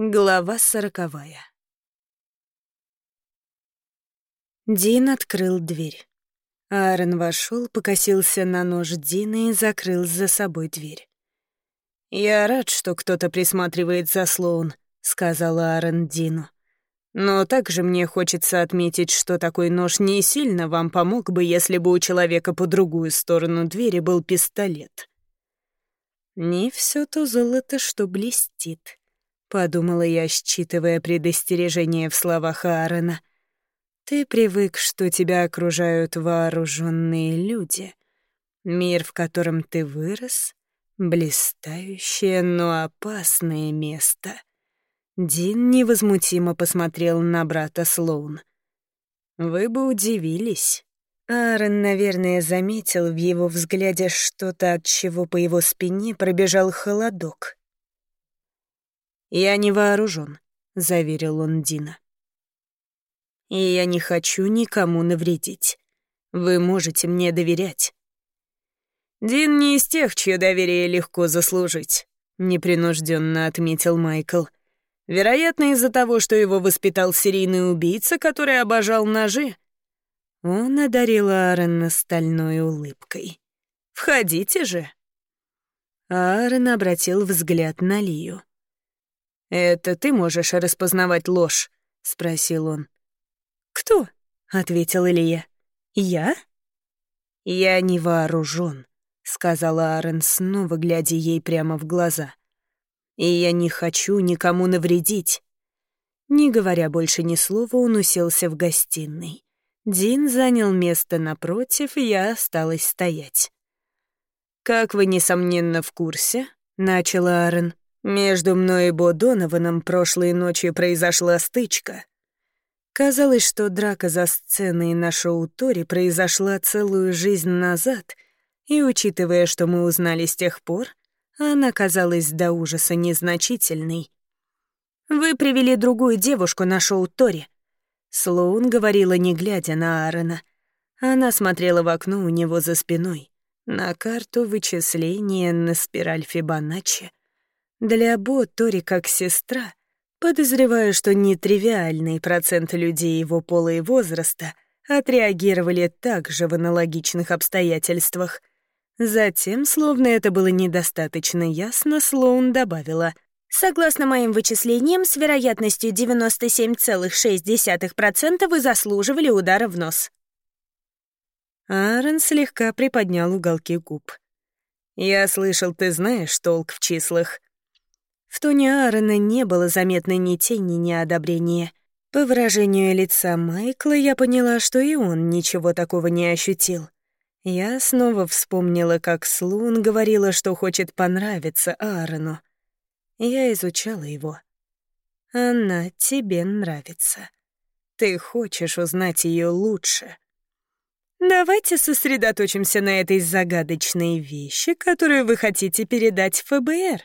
Глава сороковая. Дин открыл дверь. Аарон вошел, покосился на нож Дина и закрыл за собой дверь. «Я рад, что кто-то присматривает за Слоун», — сказал Аарон Дину. «Но также мне хочется отметить, что такой нож не сильно вам помог бы, если бы у человека по другую сторону двери был пистолет». «Не все то золото, что блестит», — подумала я, считывая предостережение в словах Аарона. «Ты привык, что тебя окружают вооруженные люди. Мир, в котором ты вырос — блистающее, но опасное место». Дин невозмутимо посмотрел на брата Слоун. «Вы бы удивились». Аарон, наверное, заметил в его взгляде что-то, от чего по его спине пробежал холодок. «Я не вооружен», — заверил он Дина. «И я не хочу никому навредить. Вы можете мне доверять». «Дин не из тех, чье доверие легко заслужить», — непринужденно отметил Майкл. «Вероятно, из-за того, что его воспитал серийный убийца, который обожал ножи». Он одарил Аарона стальной улыбкой. «Входите же». Аарон обратил взгляд на Лию. «Это ты можешь распознавать ложь?» — спросил он. «Кто?» — ответил Илья. «Я?» «Я не вооружен», — сказала Аарон, снова глядя ей прямо в глаза. «И я не хочу никому навредить». Не говоря больше ни слова, он уселся в гостиной. Дин занял место напротив, я осталась стоять. «Как вы, несомненно, в курсе», — начала Аарон, между мной и Бо Донованом прошлой ночью произошла стычка. Казалось, что драка за сценой на шоу Тори произошла целую жизнь назад, и, учитывая, что мы узнали с тех пор, она казалась до ужаса незначительной. «Вы привели другую девушку на шоу Тори», — Слоун говорила, не глядя на Аарона. Она смотрела в окно у него за спиной, на карту вычисления на спираль Фибоначчи. Для Бо Тори как сестра, подозреваю, что нетривиальный процент людей его пола и возраста отреагировали так же в аналогичных обстоятельствах. Затем, словно это было недостаточно ясно, Слоун добавила — Согласно моим вычислениям, с вероятностью 97,6% вы заслуживали удара в нос. Аарон слегка приподнял уголки губ. «Я слышал, ты знаешь толк в числах. В тоне Аарона не было заметно ни тени, ни одобрения. По выражению лица Майкла я поняла, что и он ничего такого не ощутил. Я снова вспомнила, как Слун говорила, что хочет понравиться Аарону. Я изучала его. Она тебе нравится. Ты хочешь узнать ее лучше. Давайте сосредоточимся на этой загадочной вещи, которую вы хотите передать ФБР.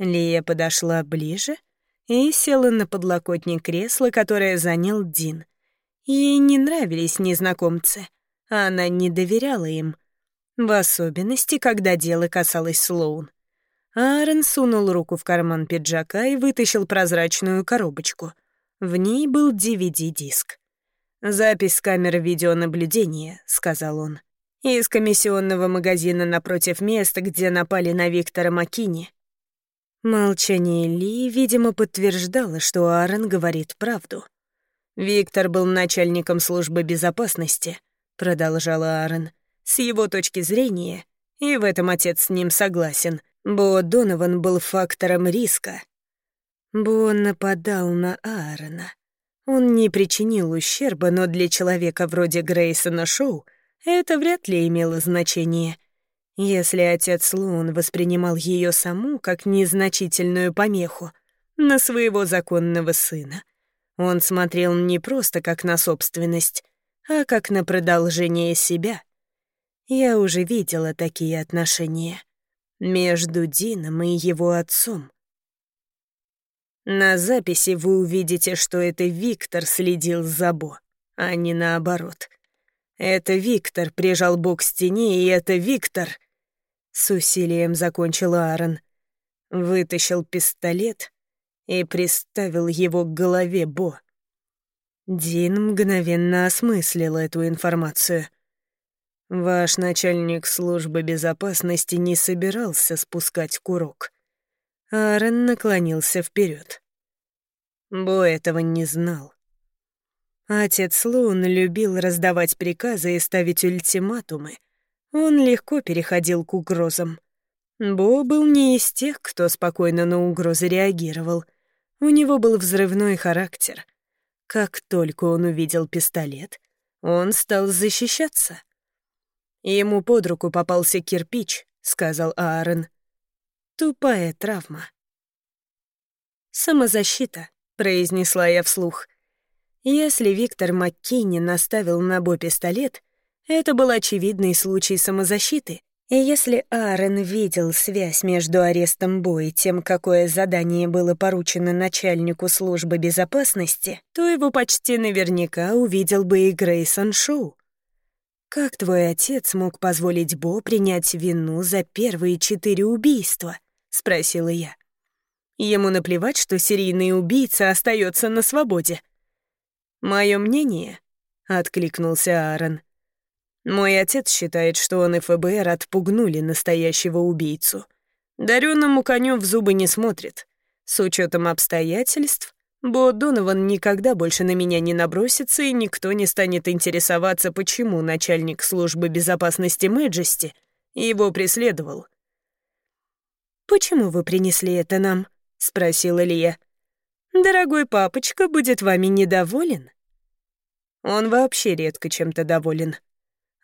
Лия подошла ближе и села на подлокотник кресла, которое занял Дин. Ей не нравились незнакомцы, а она не доверяла им. В особенности, когда дело касалось Слоун. Аарон сунул руку в карман пиджака и вытащил прозрачную коробочку. В ней был DVD-диск. «Запись с камеры видеонаблюдения», — сказал он. «Из комиссионного магазина напротив места, где напали на Виктора Макини. Молчание Ли, видимо, подтверждало, что Аарон говорит правду. «Виктор был начальником службы безопасности», — продолжал Аарон. «С его точки зрения, и в этом отец с ним согласен, Бо Донован был фактором риска. Бо нападал на Аарона. Он не причинил ущерба, но для человека вроде Грейсона Шоу это вряд ли имело значение — если отец Лун воспринимал ее саму как незначительную помеху на своего законного сына, он смотрел не просто как на собственность, а как на продолжение себя. Я уже видела такие отношения между Дином и его отцом. На записи вы увидите, что это Виктор следил за Бо, а не наоборот. Это Виктор прижал Бо к стене, и это Виктор — с усилием закончил Аарон. Вытащил пистолет и приставил его к голове Бо. Дин мгновенно осмыслил эту информацию. Ваш начальник службы безопасности не собирался спускать курок. Аарон наклонился вперед. Бо этого не знал. Отец Слоун любил раздавать приказы и ставить ультиматумы. Он легко переходил к угрозам. Бо был не из тех, кто спокойно на угрозы реагировал. У него был взрывной характер. Как только он увидел пистолет, он стал защищаться. Ему под руку попался кирпич, сказал Аарон. Тупая травма. Самозащита, произнесла я вслух. Если Виктор Маккейни наставил на Бо пистолет, это был очевидный случай самозащиты. И если Аарон видел связь между арестом Бо и тем, какое задание было поручено начальнику службы безопасности, то его почти наверняка увидел бы и Грейсон Шоу. «Как твой отец мог позволить Бо принять вину за первые четыре убийства?» — спросила я. Ему наплевать, что серийный убийца остается на свободе. «Мое мнение», — откликнулся Аарон. «Мой отец считает, что он и ФБР отпугнули настоящего убийцу. Дареному коню в зубы не смотрит. С учетом обстоятельств, Бо Донован никогда больше на меня не набросится, и никто не станет интересоваться, почему начальник службы безопасности Мэджести его преследовал». «Почему вы принесли это нам?» — спросила Лия. Дорогой папочка будет вами недоволен?» Он вообще редко чем-то доволен.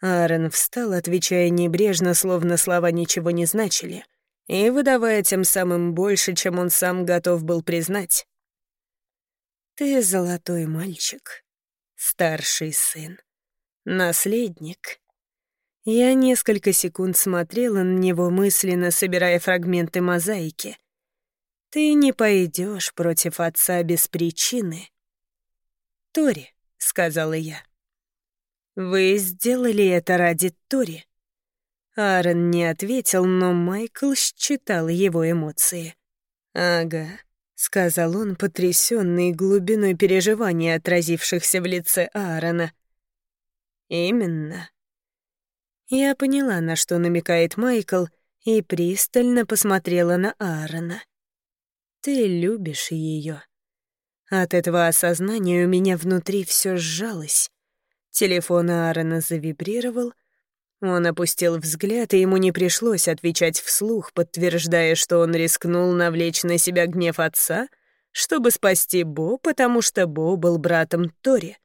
Аарон встал, отвечая небрежно, словно слова ничего не значили, и выдавая тем самым больше, чем он сам готов был признать. «Ты золотой мальчик, старший сын, наследник». Я несколько секунд смотрела на него мысленно, собирая фрагменты мозаики — ты не пойдешь против отца без причины. Тори, сказала я. Вы сделали это ради Тори. Аарон не ответил, но Майкл считал его эмоции. «Ага», — сказал он, потрясённый глубиной переживаний, отразившихся в лице Аарона. «Именно». Я поняла, на что намекает Майкл, и пристально посмотрела на Аарона. Ты любишь ее. От этого осознания у меня внутри все сжалось. Телефон Аарона завибрировал. Он опустил взгляд, и ему не пришлось отвечать вслух, подтверждая, что он рискнул навлечь на себя гнев отца, чтобы спасти Бо, потому что Бо был братом Тори.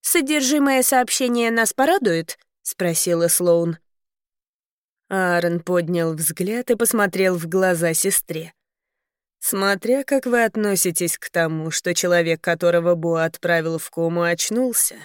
«Содержимое сообщения нас порадует?» — спросила Слоун. Аарон поднял взгляд и посмотрел в глаза сестре. Смотря как вы относитесь к тому, что человек, которого Бо отправил в кому, очнулся,